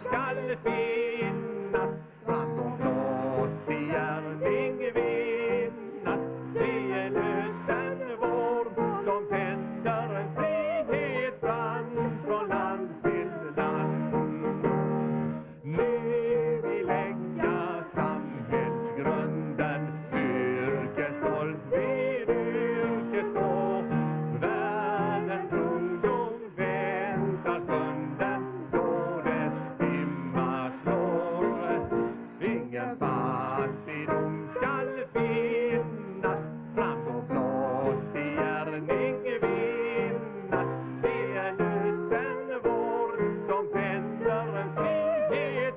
skall finnas. Bland de blå gärning vinnas. Vi är lösen vår som tänder en frihetsbrand från land till land. Nu vi lägga samhällsgrunden fattigdom skall finnas Framgång blott i gärning vinnas. Det är ljusen vår som tänder en frihet